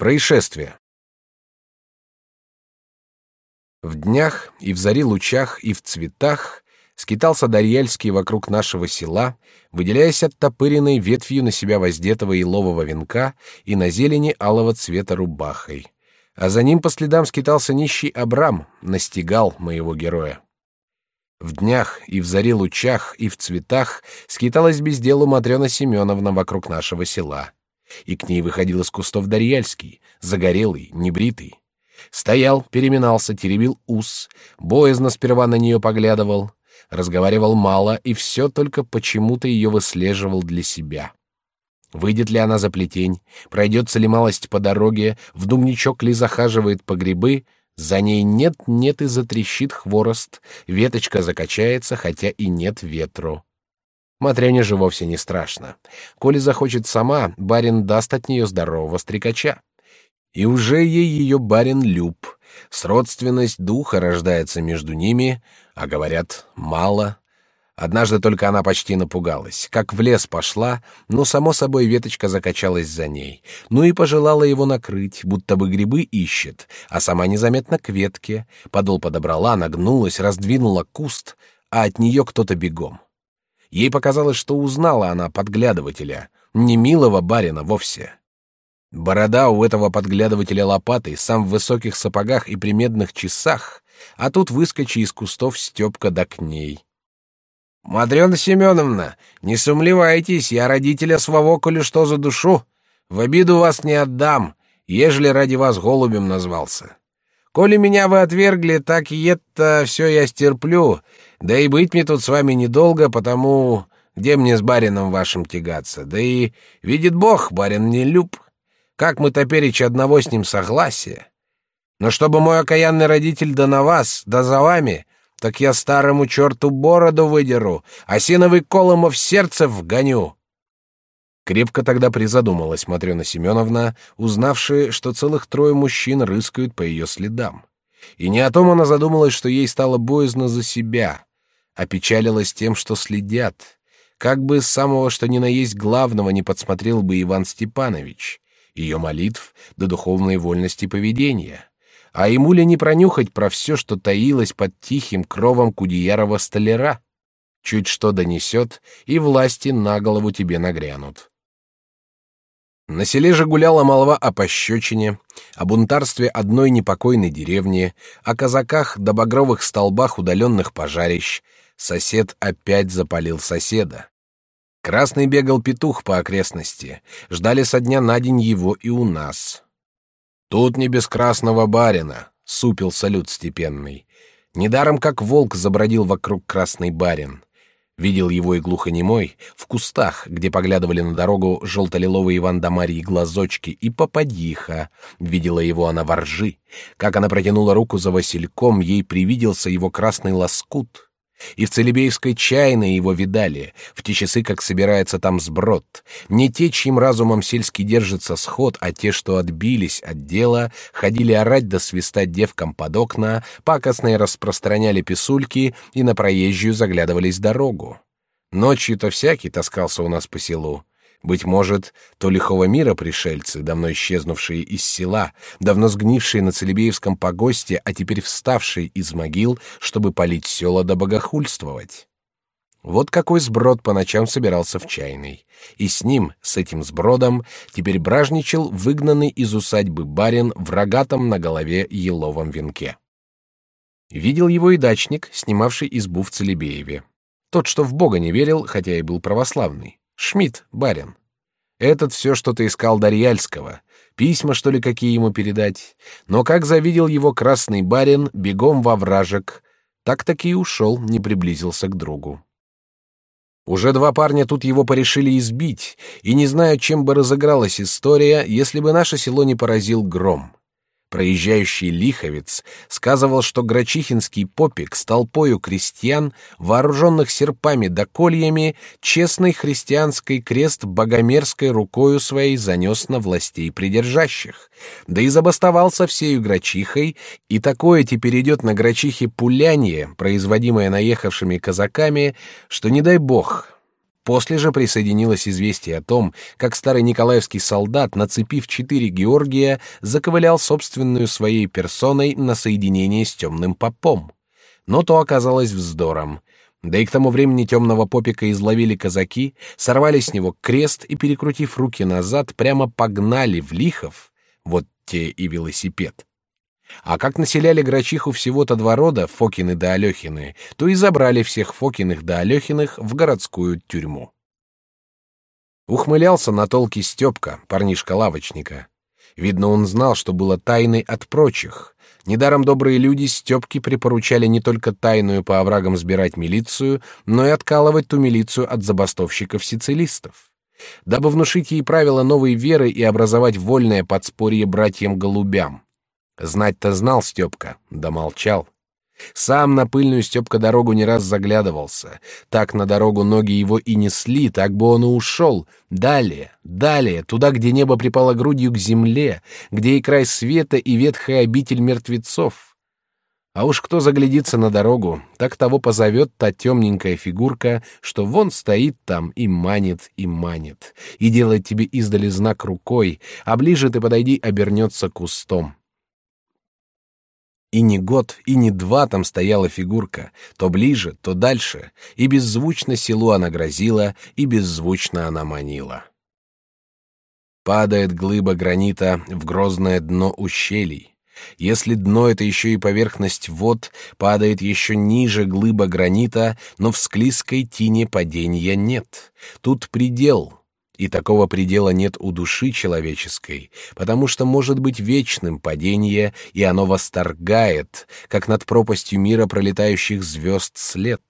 Происшествие. В днях и в зари лучах и в цветах скитался Дарьяльский вокруг нашего села, выделяясь оттопыренной ветвью на себя воздетого елового венка и на зелени алого цвета рубахой. А за ним по следам скитался нищий Абрам, настигал моего героя. В днях и в зари лучах и в цветах скиталась без дела Матрена Семеновна вокруг нашего села и к ней выходил из кустов Дарьяльский, загорелый, небритый. Стоял, переминался, теребил ус, боязно сперва на нее поглядывал, разговаривал мало и все только почему-то ее выслеживал для себя. Выйдет ли она за плетень, пройдется ли малость по дороге, в думничок ли захаживает по грибы, за ней нет-нет и затрещит хворост, веточка закачается, хотя и нет ветру. Матрёне же вовсе не страшно. Коли захочет сама, барин даст от нее здорового стрекача. И уже ей ее барин люб. Сродственность духа рождается между ними, а говорят, мало. Однажды только она почти напугалась. Как в лес пошла, но, само собой, веточка закачалась за ней. Ну и пожелала его накрыть, будто бы грибы ищет, а сама незаметно к ветке. Подол подобрала, нагнулась, раздвинула куст, а от нее кто-то бегом. Ей показалось, что узнала она подглядывателя, не милого барина вовсе. Борода у этого подглядывателя лопатой, сам в высоких сапогах и при медных часах, а тут выскочи из кустов Степка да к ней. «Матрена Семеновна, не сумлевайтесь, я родителя своего, коли что за душу. В обиду вас не отдам, ежели ради вас голубем назвался. Коли меня вы отвергли, так и это все я стерплю, да и быть мне тут с вами недолго, потому где мне с барином вашим тягаться? Да и, видит Бог, барин не люб. Как мы топеречь одного с ним согласия? Но чтобы мой окаянный родитель да на вас, да за вами, так я старому черту бороду выдеру, осиновый колом в сердце вгоню. Крепко тогда призадумалась Матрена Семеновна, узнавшая, что целых трое мужчин рыскают по ее следам. И не о том она задумалась, что ей стало боязно за себя, опечалилась тем, что следят. Как бы самого что ни на есть главного не подсмотрел бы Иван Степанович, ее молитв до духовной вольности поведения. А ему ли не пронюхать про все, что таилось под тихим кровом Кудеярова столяра? Чуть что донесет, и власти на голову тебе нагрянут. На селе же гуляла молва о пощечине, о бунтарстве одной непокойной деревни, о казаках да багровых столбах удаленных пожарищ, Сосед опять запалил соседа. Красный бегал петух по окрестности. Ждали со дня на день его и у нас. Тут не без красного барина, супил салют степенный. Недаром как волк забродил вокруг красный барин. Видел его и глухонемой в кустах, где поглядывали на дорогу желто-лиловые Иван да Марии глазочки, и попадиха. Видела его она воржи. Как она протянула руку за Васильком, ей привиделся его красный лоскут — и в Целебеевской чайной его видали, в те часы, как собирается там сброд. Не те, чьим разумом сельский держится сход, а те, что отбились от дела, ходили орать да свистать девкам под окна, пакостные распространяли писульки и на проезжую заглядывались дорогу. Ночью-то всякий таскался у нас по селу. Быть может, то лихого мира пришельцы, давно исчезнувшие из села, давно сгнившие на Целебеевском погосте, а теперь вставшие из могил, чтобы полить села да богохульствовать. Вот какой сброд по ночам собирался в чайной. И с ним, с этим сбродом, теперь бражничал выгнанный из усадьбы барин в рогатом на голове еловом венке. Видел его и дачник, снимавший избу в Целебееве. Тот, что в Бога не верил, хотя и был православный. Шмидт, барин. Этот все что-то искал Дарьяльского. Письма, что ли, какие ему передать. Но как завидел его красный барин, бегом во вражек, так-таки и ушел, не приблизился к другу. Уже два парня тут его порешили избить, и не знаю, чем бы разыгралась история, если бы наше село не поразил гром. Проезжающий лиховец сказывал, что Грачихинский попик с толпою крестьян, вооруженных серпами да кольями, честный христианский крест богомерзкой рукою своей занес на властей придержащих, да и забастовал со всею Грачихой, и такое теперь идет на Грачихе пуляние, производимое наехавшими казаками, что, не дай бог, После же присоединилось известие о том, как старый николаевский солдат, нацепив четыре Георгия, заковылял собственную своей персоной на соединение с темным попом. Но то оказалось вздором. Да и к тому времени темного попика изловили казаки, сорвали с него крест и, перекрутив руки назад, прямо погнали в Лихов, вот те и велосипед. А как населяли Грачиху всего-то два рода, Фокины да Алехины, то и забрали всех Фокиных да Алехиных в городскую тюрьму. Ухмылялся на толки Степка, парнишка-лавочника. Видно, он знал, что было тайной от прочих. Недаром добрые люди Степки припоручали не только тайную по оврагам сбирать милицию, но и откалывать ту милицию от забастовщиков-сицилистов. Дабы внушить ей правила новой веры и образовать вольное подспорье братьям-голубям. Знать-то знал Степка, да молчал. Сам на пыльную Степка дорогу не раз заглядывался. Так на дорогу ноги его и несли, так бы он и ушел. Далее, далее, туда, где небо припало грудью к земле, где и край света, и ветхая обитель мертвецов. А уж кто заглядится на дорогу, так того позовет та темненькая фигурка, что вон стоит там и манит, и манит, и делает тебе издали знак рукой, а ближе ты подойди, обернется кустом. И не год, и не два там стояла фигурка, то ближе, то дальше, и беззвучно селу она грозила, и беззвучно она манила. Падает глыба гранита в грозное дно ущелий. Если дно — это еще и поверхность вод, падает еще ниже глыба гранита, но в склизкой тине падения нет. Тут предел, и такого предела нет у души человеческой, потому что может быть вечным падение, и оно восторгает, как над пропастью мира пролетающих звезд след.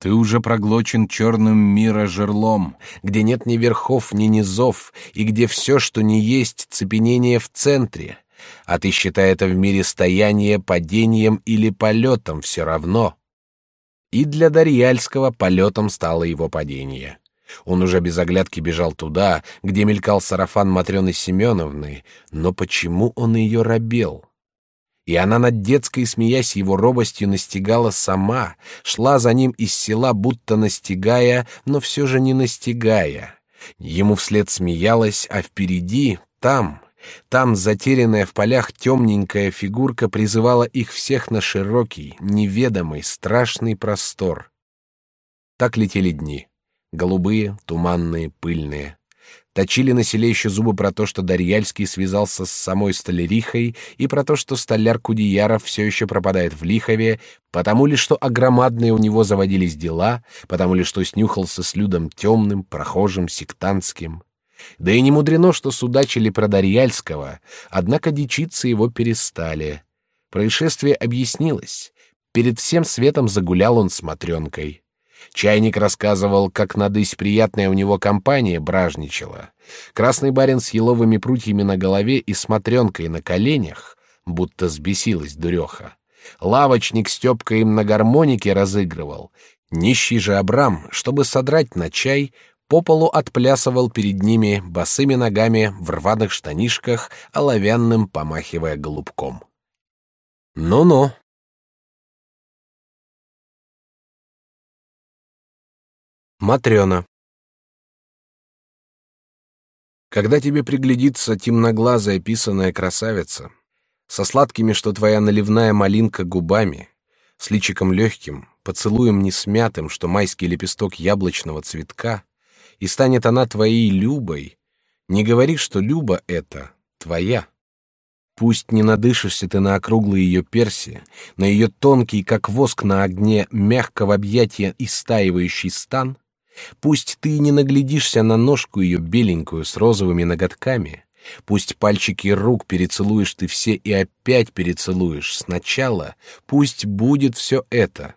Ты уже проглочен черным мира жерлом, где нет ни верхов, ни низов, и где все, что не есть, цепенение в центре, а ты считай это в мире стояние падением или полетом все равно. И для Дарьяльского полетом стало его падение. Он уже без оглядки бежал туда, где мелькал сарафан Матрёны Семеновны, но почему он ее робел? И она над детской, смеясь его робостью, настигала сама, шла за ним из села, будто настигая, но все же не настигая. Ему вслед смеялась, а впереди, там, там, затерянная в полях темненькая фигурка призывала их всех на широкий, неведомый, страшный простор. Так летели дни. Голубые, туманные, пыльные. Точили на селе еще зубы про то, что Дарьяльский связался с самой столярихой, и про то, что столяр Кудеяров все еще пропадает в Лихове, потому ли, что огромадные у него заводились дела, потому ли, что снюхался с людом темным, прохожим, сектантским. Да и не мудрено, что судачили про Дарьяльского, однако дичиться его перестали. Происшествие объяснилось. Перед всем светом загулял он с Матренкой. Чайник рассказывал, как надысь приятная у него компания бражничала. Красный барин с еловыми прутьями на голове и смотренкой на коленях, будто сбесилась дуреха. Лавочник Степка им на гармонике разыгрывал. Нищий же Абрам, чтобы содрать на чай, по полу отплясывал перед ними босыми ногами в рваных штанишках, оловянным помахивая голубком. «Ну-ну», Матрёна. Когда тебе приглядится темноглазая писаная красавица, со сладкими, что твоя наливная малинка губами, с личиком легким, поцелуем несмятым, что майский лепесток яблочного цветка, и станет она твоей Любой, не говори, что Люба это твоя. Пусть не надышишься ты на округлые ее перси, на ее тонкий, как воск на огне, мягко в объятия истаивающий стан — Пусть ты не наглядишься на ножку ее беленькую с розовыми ноготками, пусть пальчики рук перецелуешь ты все и опять перецелуешь сначала, пусть будет все это.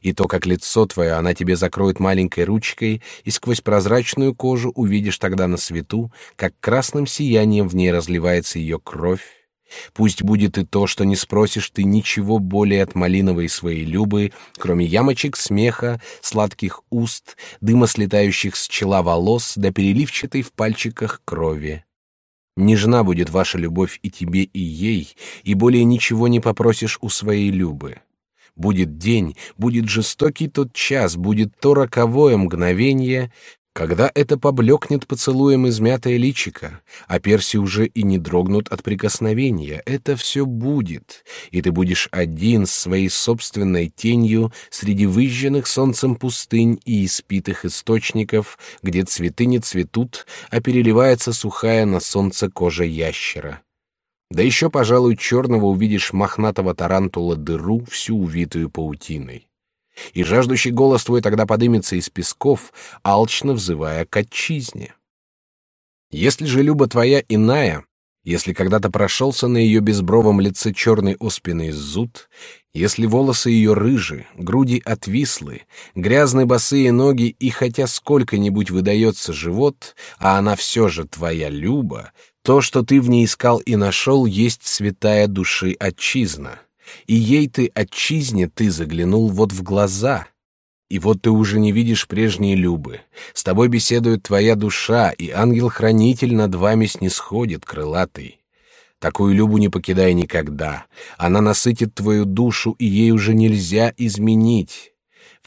И то, как лицо твое она тебе закроет маленькой ручкой, и сквозь прозрачную кожу увидишь тогда на свету, как красным сиянием в ней разливается ее кровь, Пусть будет и то, что не спросишь ты ничего более от малиновой своей любы, кроме ямочек смеха, сладких уст, дыма слетающих с чела волос да переливчатой в пальчиках крови. Нежна будет ваша любовь и тебе, и ей, и более ничего не попросишь у своей любы. Будет день, будет жестокий тот час, будет то роковое мгновение, когда это поблекнет поцелуем измятое личико, а перси уже и не дрогнут от прикосновения, это все будет, и ты будешь один с своей собственной тенью среди выжженных солнцем пустынь и испитых источников, где цветы не цветут, а переливается сухая на солнце кожа ящера. Да еще, пожалуй, черного увидишь мохнатого тарантула дыру, всю увитую паутиной и жаждущий голос твой тогда подымется из песков, алчно взывая к отчизне. Если же люба твоя иная, если когда-то прошелся на ее безбровом лице черный оспенный зуд, если волосы ее рыжи, груди отвислы, грязные босые ноги и хотя сколько-нибудь выдается живот, а она все же твоя люба, то, что ты в ней искал и нашел, есть святая души отчизна и ей ты отчизне ты заглянул вот в глаза. И вот ты уже не видишь прежней Любы. С тобой беседует твоя душа, и ангел-хранитель над вами снисходит, крылатый. Такую Любу не покидай никогда. Она насытит твою душу, и ей уже нельзя изменить.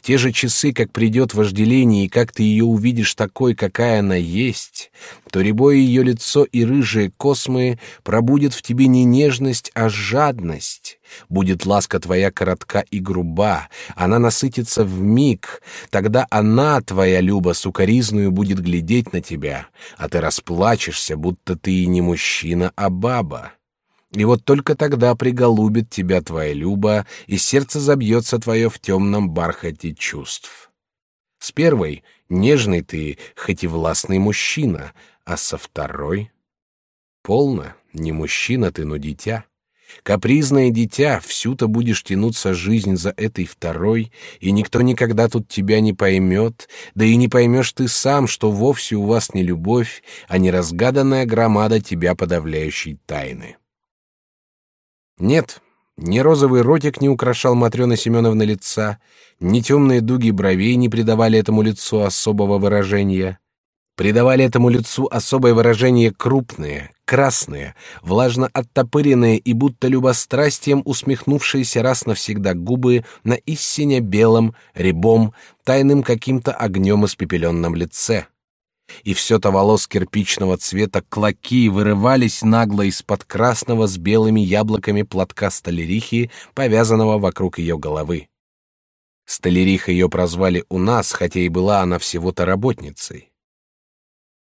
В те же часы, как придет вожделение, и как ты ее увидишь такой, какая она есть, то рябое ее лицо и рыжие космы пробудет в тебе не нежность, а жадность. Будет ласка твоя коротка и груба, она насытится в миг, тогда она, твоя Люба, сукоризную будет глядеть на тебя, а ты расплачешься, будто ты и не мужчина, а баба. И вот только тогда приголубит тебя твоя люба, и сердце забьется твое в темном бархате чувств. С первой — нежный ты, хоть и властный мужчина, а со второй — полно, не мужчина ты, но дитя. Капризное дитя, всю-то будешь тянуться жизнь за этой второй, и никто никогда тут тебя не поймет, да и не поймешь ты сам, что вовсе у вас не любовь, а неразгаданная громада тебя подавляющей тайны. Нет, ни розовый ротик не украшал Матрёны Семеновны лица, ни темные дуги бровей не придавали этому лицу особого выражения. Придавали этому лицу особое выражение крупные, красные, влажно оттопыренные и будто любострастием усмехнувшиеся раз навсегда губы на истине белом, рябом, тайным каким-то огнем испепеленном лице и все-то волос кирпичного цвета клоки вырывались нагло из-под красного с белыми яблоками платка столярихи, повязанного вокруг ее головы. Столяриха ее прозвали у нас, хотя и была она всего-то работницей.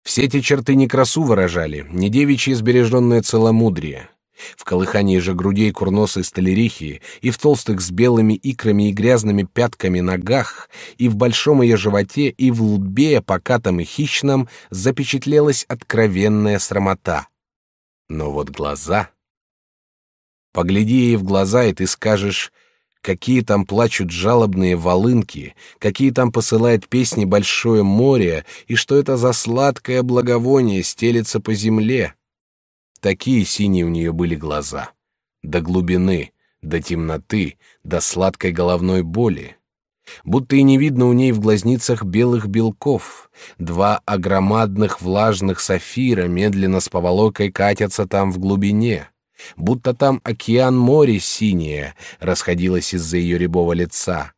Все эти черты не красу выражали, не девичье сбереженное целомудрие. В колыхании же грудей курносой столярихи, и в толстых с белыми икрами и грязными пятками ногах, и в большом ее животе, и в лбе, покатом и хищном, запечатлелась откровенная срамота. Но вот глаза... Погляди ей в глаза, и ты скажешь, какие там плачут жалобные волынки, какие там посылает песни большое море, и что это за сладкое благовоние стелется по земле. Такие синие у нее были глаза. До глубины, до темноты, до сладкой головной боли. Будто и не видно у ней в глазницах белых белков. Два огромадных влажных сафира медленно с поволокой катятся там в глубине. Будто там океан море синее расходилось из-за ее рябого лица.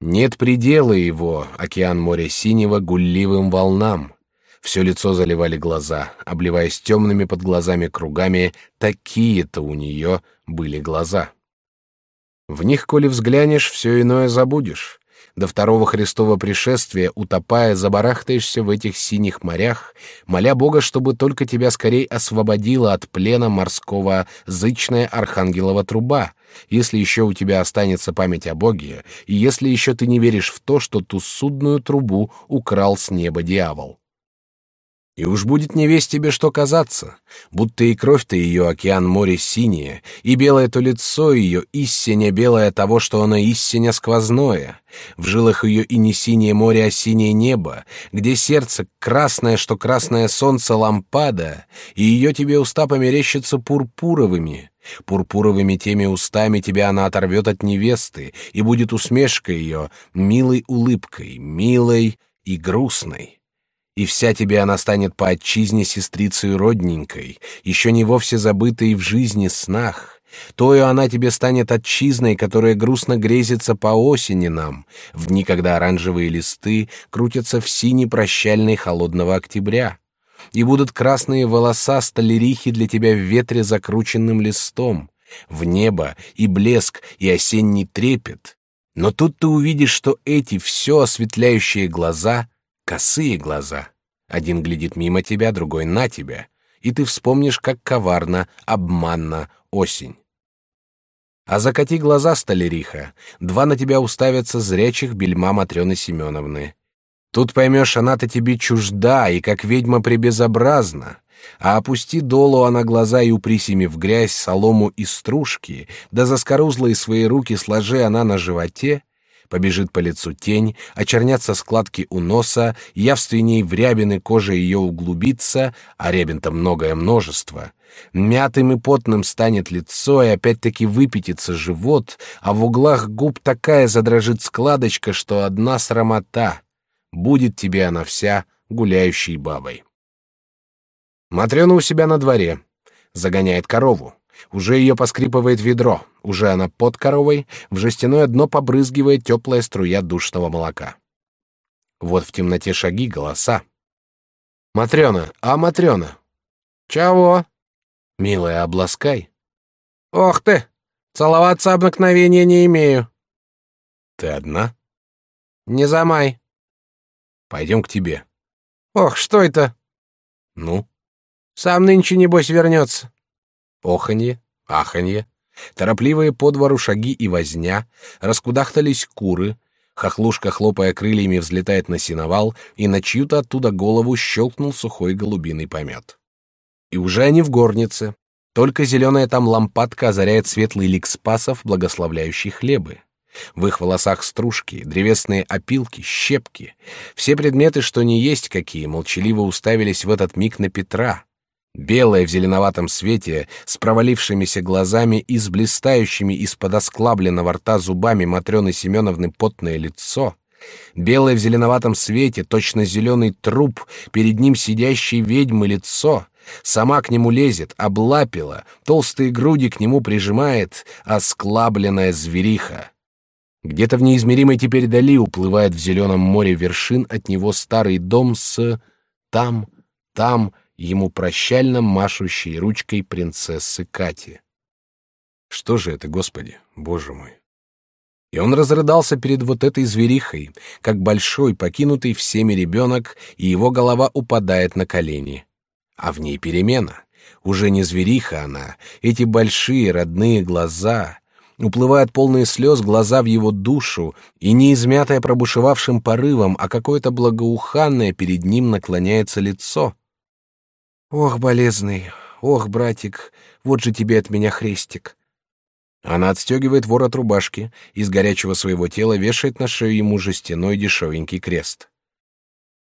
Нет предела его, океан моря синего, гулливым волнам. Все лицо заливали глаза, обливаясь темными под глазами кругами, такие-то у нее были глаза. В них, коли взглянешь, все иное забудешь. До второго Христова пришествия, утопая, забарахтаешься в этих синих морях, моля Бога, чтобы только тебя скорей освободила от плена морского зычная архангелова труба, если еще у тебя останется память о Боге, и если еще ты не веришь в то, что ту судную трубу украл с неба дьявол. И уж будет не весь тебе что казаться, будто и кровь-то ее океан море синее, и белое то лицо ее истине белое того, что оно истине сквозное, в жилах ее и не синее море, а синее небо, где сердце красное, что красное солнце лампада, и ее тебе уста померещатся пурпуровыми, пурпуровыми теми устами тебя она оторвет от невесты, и будет усмешка ее милой улыбкой, милой и грустной и вся тебе она станет по отчизне сестрицей родненькой, еще не вовсе забытой в жизни снах, Тою она тебе станет отчизной, которая грустно грезится по осени нам, в дни, когда оранжевые листы крутятся в синей прощальной холодного октября. И будут красные волоса столерихи для тебя в ветре закрученным листом, в небо и блеск и осенний трепет. Но тут ты увидишь, что эти все осветляющие глаза — косые глаза. Один глядит мимо тебя, другой на тебя — и ты вспомнишь, как коварно, обманно осень. А закати глаза, столериха, два на тебя уставятся зрячих бельма Матрёны Семеновны. Тут поймешь, она-то тебе чужда и как ведьма прибезобразна. А опусти долу она глаза и уприсими в грязь, солому и стружки, да заскорузлые свои руки сложи она на животе, побежит по лицу тень, очернятся складки у носа, явственней в рябины кожа ее углубится, а рябин-то многое множество. Мятым и потным станет лицо, и опять-таки выпятится живот, а в углах губ такая задрожит складочка, что одна срамота. Будет тебе она вся гуляющей бабой. Матрена у себя на дворе. Загоняет корову. Уже ее поскрипывает ведро, уже она под коровой, в жестяное дно побрызгивает теплая струя душного молока. Вот в темноте шаги, голоса. «Матрена, а Матрена?» «Чего?» «Милая, обласкай». «Ох ты! Целоваться обыкновения не имею». «Ты одна?» «Не замай». «Пойдем к тебе». «Ох, что это?» «Ну?» «Сам нынче, небось, вернется». Оханье, аханье, торопливые по двору шаги и возня, раскудахтались куры, хохлушка, хлопая крыльями, взлетает на сеновал, и на чью-то оттуда голову щелкнул сухой голубиный помет. И уже они в горнице, только зеленая там лампадка озаряет светлый лик спасов, благословляющий хлебы. В их волосах стружки, древесные опилки, щепки. Все предметы, что не есть какие, молчаливо уставились в этот миг на Петра, Белое в зеленоватом свете, с провалившимися глазами и с блистающими из-под осклабленного рта зубами Матрёны Семеновны потное лицо, белое в зеленоватом свете, точно зеленый труп, перед ним сидящей ведьмы лицо, сама к нему лезет, облапила, толстые груди к нему прижимает, осклабленная звериха. Где-то в неизмеримой теперь дали уплывает в зеленом море вершин от него старый дом с там, там, ему прощально машущей ручкой принцессы Кати. Что же это, Господи, Боже мой? И он разрыдался перед вот этой зверихой, как большой, покинутый всеми ребенок, и его голова упадает на колени. А в ней перемена. Уже не звериха она, эти большие родные глаза. Уплывают полные слез глаза в его душу, и не измятое пробушевавшим порывом, а какое-то благоуханное перед ним наклоняется лицо — Ох, болезный, ох, братик, вот же тебе от меня хрестик. Она отстегивает ворот рубашки, из горячего своего тела вешает на шею ему жестяной дешевенький крест.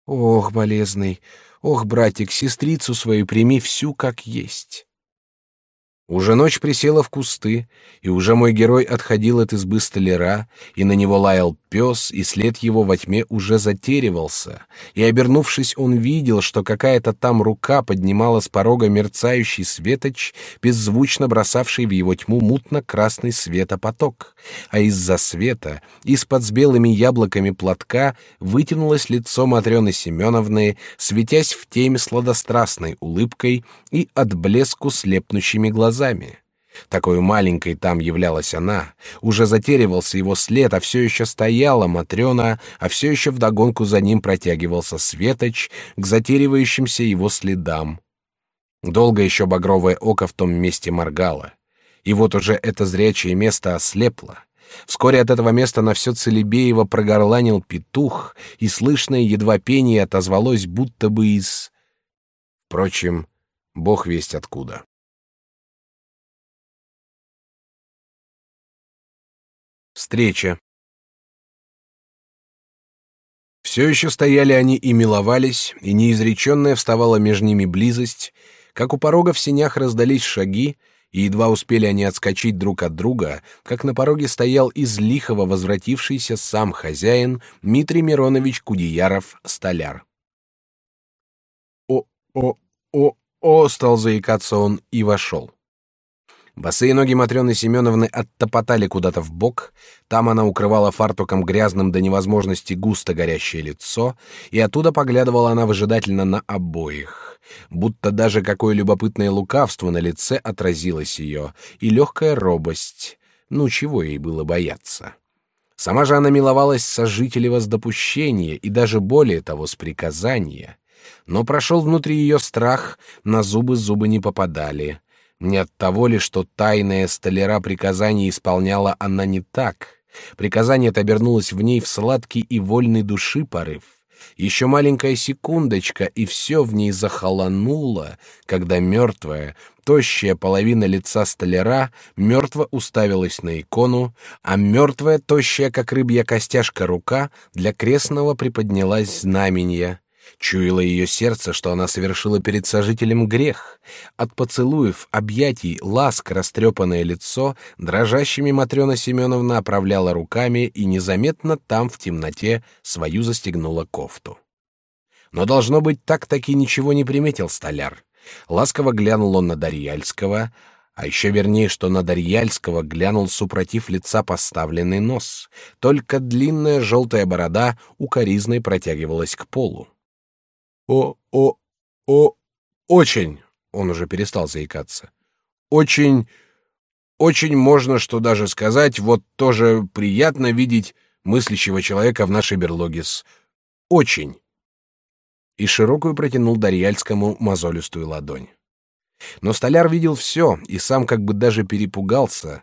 Ох, болезный, ох, братик, сестрицу свою прими всю как есть. Уже ночь присела в кусты, и уже мой герой отходил от избы столяра, и на него лаял пес, и след его во тьме уже затеревался, и, обернувшись, он видел, что какая-то там рука поднимала с порога мерцающий светоч, беззвучно бросавший в его тьму мутно-красный светопоток, а из-за света, из-под с белыми яблоками платка, вытянулось лицо Матрёны Семеновны, светясь в теме сладострастной улыбкой и от блеску слепнущими глазами глазами. Такой маленькой там являлась она, уже затеревался его след, а все еще стояла Матрена, а все еще вдогонку за ним протягивался светоч к затеревающимся его следам. Долго еще багровое око в том месте моргало. И вот уже это зрячее место ослепло. Вскоре от этого места на все Целебеево прогорланил петух, и слышное едва пение отозвалось будто бы из... Впрочем, бог весть откуда. Встреча. Все еще стояли они и миловались, и неизреченная вставала между ними близость, как у порога в сенях раздались шаги, и едва успели они отскочить друг от друга, как на пороге стоял из лихого возвратившийся сам хозяин Дмитрий Миронович Кудеяров, столяр. «О, о, о, о!» — стал заикаться он и вошел. Босые ноги Матрёны Семеновны оттопотали куда-то в бок, там она укрывала фартуком грязным до невозможности густо горящее лицо, и оттуда поглядывала она выжидательно на обоих, будто даже какое любопытное лукавство на лице отразилось ее, и легкая робость. Ну, чего ей было бояться? Сама же она миловалась сожителева с допущения и даже более того с приказания. Но прошел внутри ее страх, на зубы зубы не попадали. Не от того ли, что тайная столяра приказания исполняла она не так. Приказание-то обернулось в ней в сладкий и вольный души порыв. Еще маленькая секундочка, и все в ней захолонуло, когда мертвая, тощая половина лица столяра мертво уставилась на икону, а мертвая, тощая, как рыбья костяшка рука, для крестного приподнялась знаменья, Чуяло ее сердце, что она совершила перед сожителем грех. От поцелуев, объятий, ласк растрепанное лицо дрожащими Матрена Семеновна оправляла руками и незаметно там в темноте свою застегнула кофту. Но должно быть так-таки ничего не приметил столяр. Ласково глянул он на Дарьяльского, а еще вернее, что на Дарьяльского глянул супротив лица поставленный нос. Только длинная желтая борода укоризной протягивалась к полу. О, о, о, очень. Он уже перестал заикаться. Очень, очень можно, что даже сказать, вот тоже приятно видеть мыслящего человека в нашей берлоге с очень. И широкую протянул Дарьяльскому мозолистую ладонь. Но столяр видел все и сам как бы даже перепугался.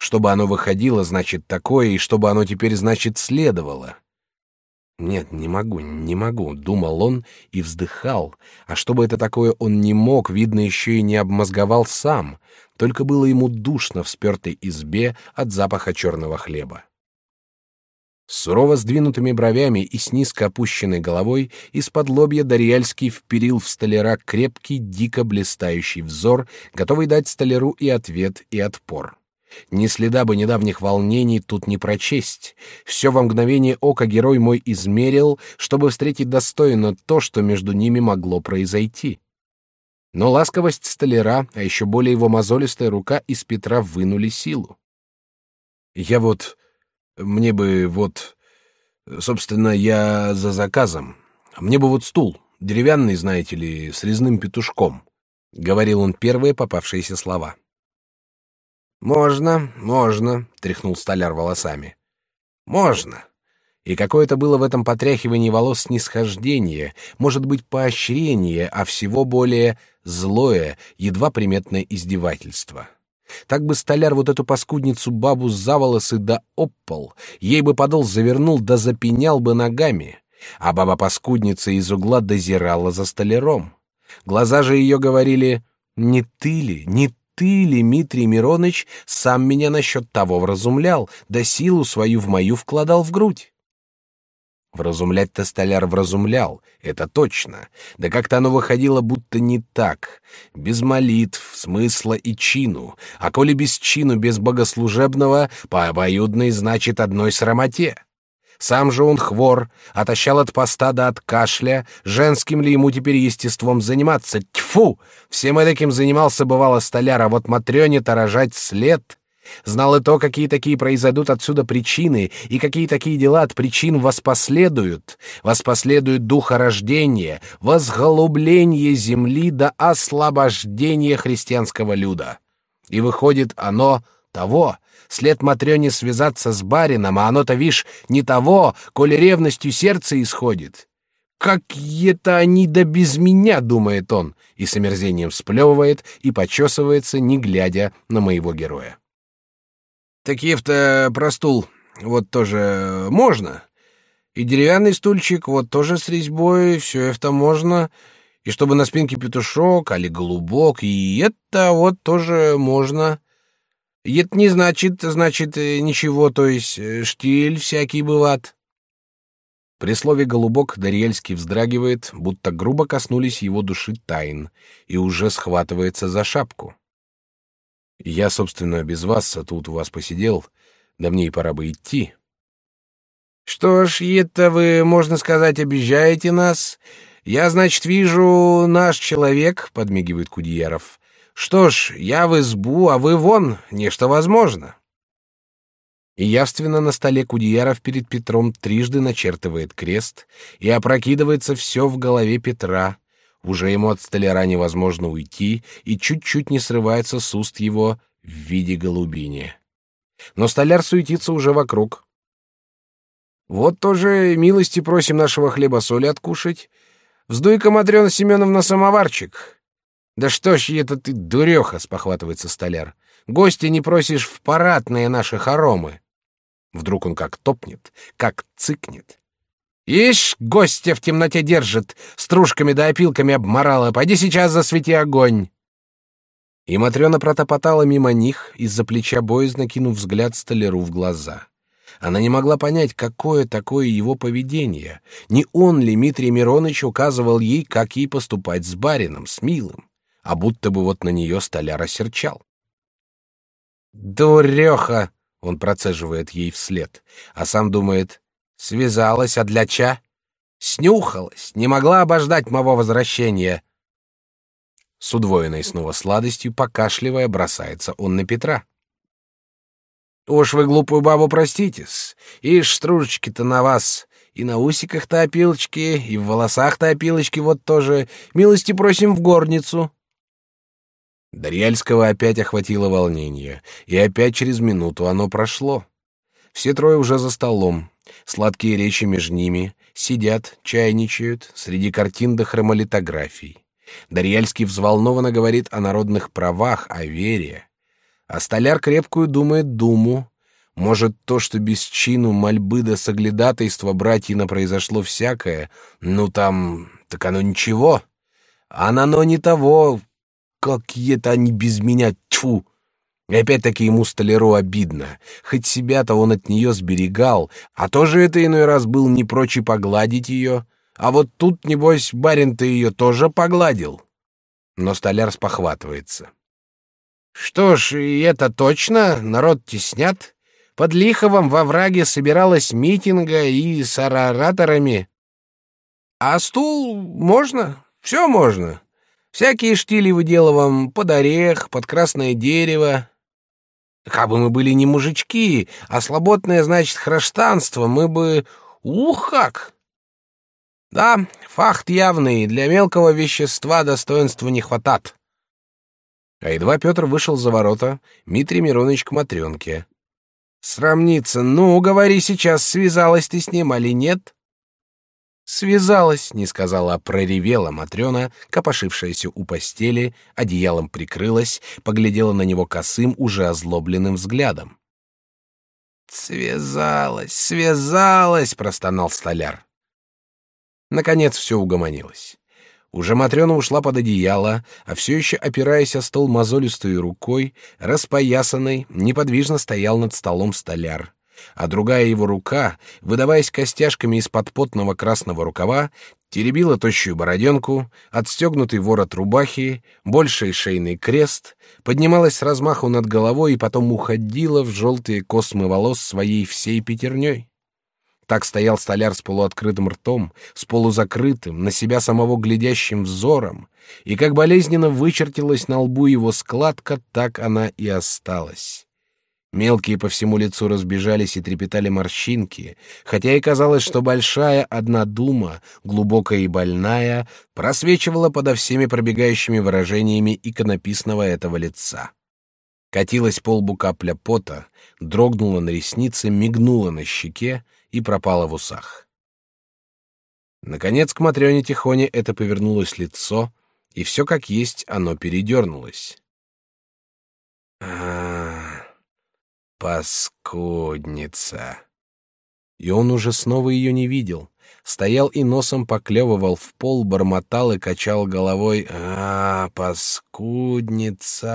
Чтобы оно выходило, значит, такое, и чтобы оно теперь, значит, следовало. Нет, не могу, не могу, думал он и вздыхал. А чтобы это такое он не мог, видно, еще и не обмозговал сам. Только было ему душно в спертой избе от запаха черного хлеба. С сурово сдвинутыми бровями и с низко опущенной головой из-под лобья Дарьяльский вперил в столяра крепкий, дико блистающий взор, готовый дать столяру и ответ, и отпор. Ни следа бы недавних волнений тут не прочесть. Все во мгновение ока герой мой измерил, чтобы встретить достойно то, что между ними могло произойти. Но ласковость столяра, а еще более его мозолистая рука из Петра вынули силу. Я вот... Мне бы вот... Собственно, я за заказом. Мне бы вот стул, деревянный, знаете ли, с резным петушком. — говорил он первые попавшиеся слова. Можно, можно, тряхнул столяр волосами. Можно. И какое-то было в этом потряхивании волос снисхождение, может быть, поощрение, а всего более злое, едва приметное издевательство. Так бы столяр вот эту паскудницу бабу за волосы да оппал, ей бы подол завернул да запенял бы ногами, а баба-паскудница из угла дозирала за столяром. Глаза же ее говорили «Не ты ли, не ты, Дмитрий Миронович, сам меня насчет того вразумлял, да силу свою в мою вкладал в грудь. Вразумлять-то столяр вразумлял, это точно. Да как-то оно выходило будто не так. Без молитв, смысла и чину. А коли без чину, без богослужебного, по обоюдной значит одной срамоте. Сам же он хвор, отощал от поста да от кашля. Женским ли ему теперь естеством заниматься? Тьфу! Всем этим занимался бывало столяр, а вот Матрёне-то рожать след. Знал и то, какие такие произойдут отсюда причины, и какие такие дела от причин воспоследуют. Воспоследует духорождение, возголубление земли до освобождения христианского люда. И выходит оно того, след Матрёне связаться с барином, а оно-то, вишь, не того, коли ревностью сердце исходит. Как это они да без меня, думает он, и с омерзением сплевывает и почесывается, не глядя на моего героя. Такие-то про стул вот тоже можно. И деревянный стульчик вот тоже с резьбой, все это можно. И чтобы на спинке петушок, али голубок, и это вот тоже можно. Это не значит, значит, э, ничего, то есть э, штиль всякий бывает. При слове «голубок» Дарьельский вздрагивает, будто грубо коснулись его души тайн, и уже схватывается за шапку. Я, собственно, без вас, а тут у вас посидел, да мне и пора бы идти. Что ж, это вы, можно сказать, обижаете нас. Я, значит, вижу, наш человек, — подмигивает Кудеяров, Что ж, я в избу, а вы вон, нечто возможно. И явственно на столе Кудеяров перед Петром трижды начертывает крест, и опрокидывается все в голове Петра. Уже ему от столяра невозможно уйти, и чуть-чуть не срывается с уст его в виде голубини. Но столяр суетится уже вокруг. Вот тоже милости просим нашего хлеба-соли откушать. Вздуй-ка, Матрена Семеновна, самоварчик. Да что ж это ты, дуреха, спохватывается столяр. Гости не просишь в парадные наши хоромы. Вдруг он как топнет, как цыкнет. Ишь, гостя в темноте держит, стружками да опилками обморала. Пойди сейчас засвети огонь. И Матрена протопотала мимо них, из-за плеча боязно кинув взгляд столяру в глаза. Она не могла понять, какое такое его поведение. Не он ли, Дмитрий Миронович, указывал ей, как ей поступать с барином, с милым а будто бы вот на нее столяр осерчал. «Дуреха!» — он процеживает ей вслед, а сам думает, «связалась, а для ча? Снюхалась, не могла обождать моего возвращения». С удвоенной снова сладостью, покашливая, бросается он на Петра. «Уж вы глупую бабу проститесь, и стружечки-то на вас, и на усиках-то опилочки, и в волосах-то опилочки вот тоже. Милости просим в горницу». Дарьяльского опять охватило волнение, и опять через минуту оно прошло. Все трое уже за столом, сладкие речи между ними, сидят, чайничают, среди картин до хромолитографий. Дарьяльский взволнованно говорит о народных правах, о вере. А столяр крепкую думает думу. Может, то, что без чину, мольбы да соглядатайства братьина произошло всякое, ну там, так оно ничего. А оно не того, Какие-то они без меня, тьфу! И опять-таки ему столяру обидно. Хоть себя-то он от нее сберегал, а тоже это иной раз был не прочь и погладить ее. А вот тут, небось, барин-то ее тоже погладил. Но столяр спохватывается. Что ж, и это точно, народ теснят. Под Лиховом во враге собиралась митинга и с ораторами. А стул можно, все можно. Всякие штили выделываем под орех, под красное дерево. Кабы мы были не мужички, а слободное, значит, храштанство, мы бы... Ух, как! Да, факт явный, для мелкого вещества достоинства не хватат. А едва Петр вышел за ворота, Дмитрий Миронович к Матренке. «Срамниться, ну, говори сейчас, связалась ты с ним, али нет?» Связалась, не сказала, а проревела Матрена, копошившаяся у постели, одеялом прикрылась, поглядела на него косым, уже озлобленным взглядом. «Связалась, связалась!» — простонал столяр. Наконец все угомонилось. Уже Матрена ушла под одеяло, а все еще, опираясь о стол мозолистой рукой, распоясанной, неподвижно стоял над столом столяр а другая его рука, выдаваясь костяшками из-под потного красного рукава, теребила тощую бороденку, отстегнутый ворот рубахи, больший шейный крест, поднималась с размаху над головой и потом уходила в желтые космы волос своей всей пятерней. Так стоял столяр с полуоткрытым ртом, с полузакрытым, на себя самого глядящим взором, и как болезненно вычертилась на лбу его складка, так она и осталась. Мелкие по всему лицу разбежались и трепетали морщинки, хотя и казалось, что большая одна дума, глубокая и больная, просвечивала подо всеми пробегающими выражениями иконописного этого лица. Катилась по капля пота, дрогнула на реснице, мигнула на щеке и пропала в усах. Наконец к Матрёне Тихоне это повернулось лицо, и все как есть оно передернулось. А-а-а! Паскудница. И он уже снова ее не видел. Стоял и носом поклевывал в пол, бормотал и качал головой. А, паскудница.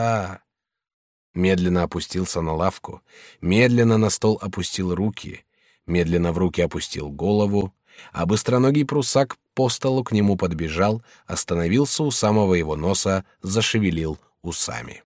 Медленно опустился на лавку, медленно на стол опустил руки, медленно в руки опустил голову, а быстроногий прусак по столу к нему подбежал, остановился у самого его носа, зашевелил усами.